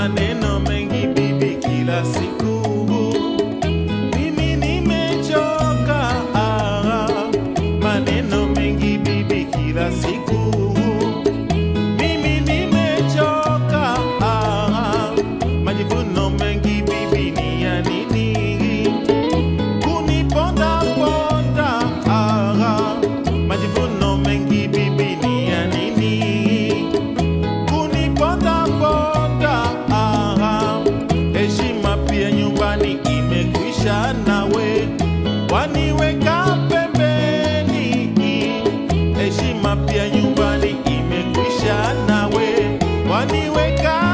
maneno. Honey, wake up.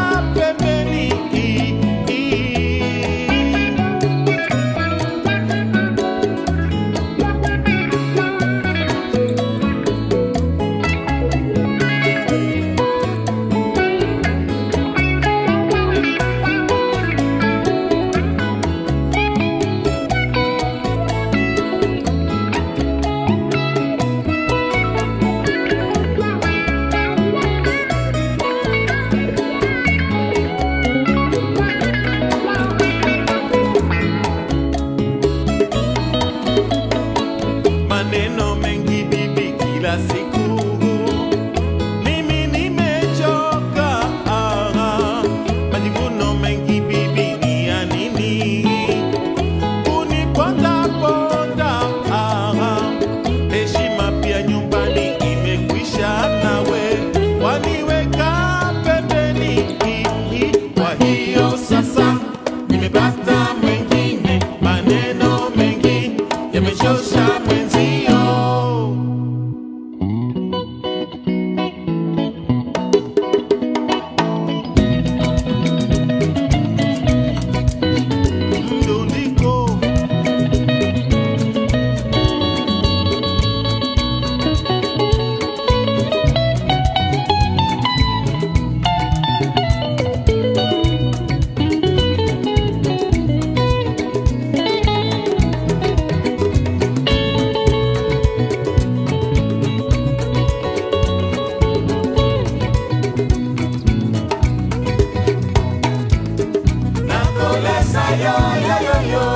yo yo yo yo.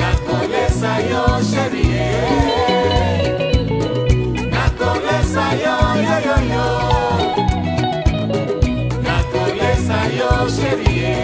Nakolesa yo sherie nakolesa yo yo yo yo. Nakolesa yo sherie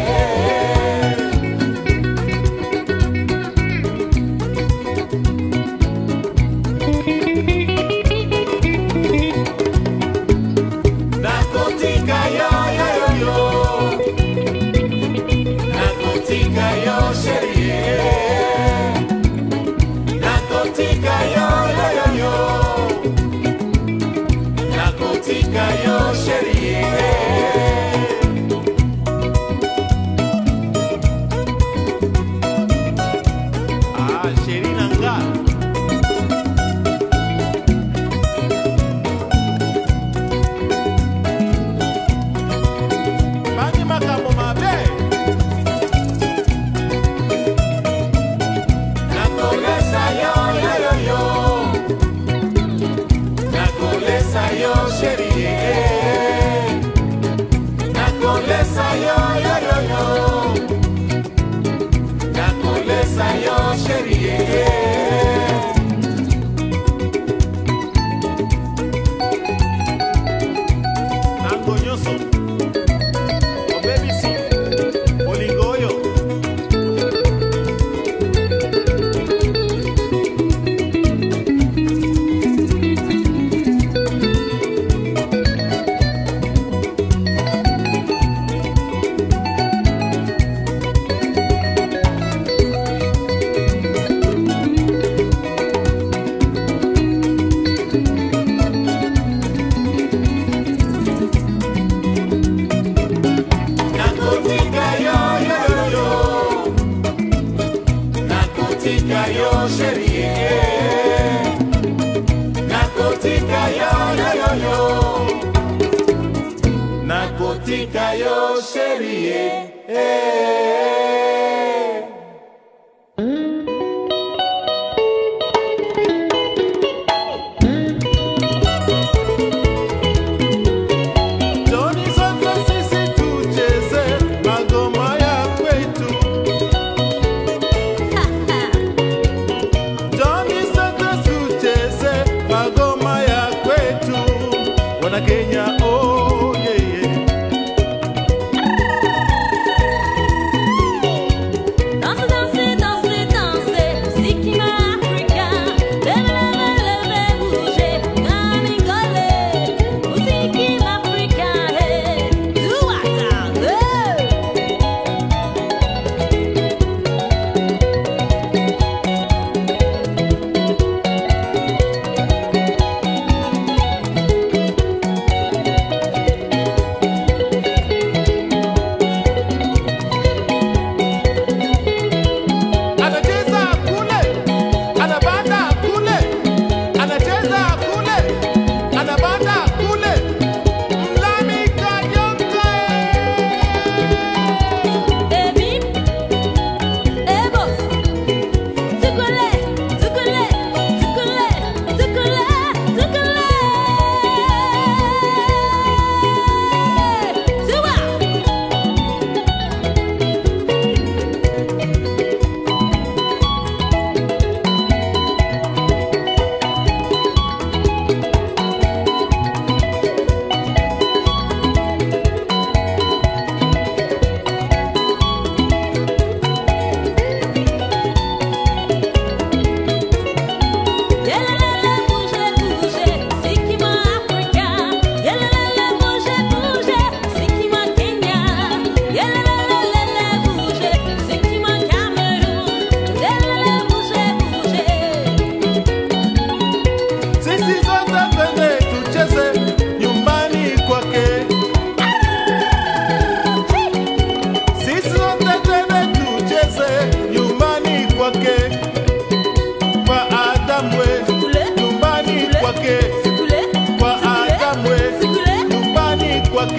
nalingaka yo sherie eh. sa'yo. Itayo Serie. Johnny Santos, si tu Jesse, Magoma.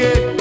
Nyumbani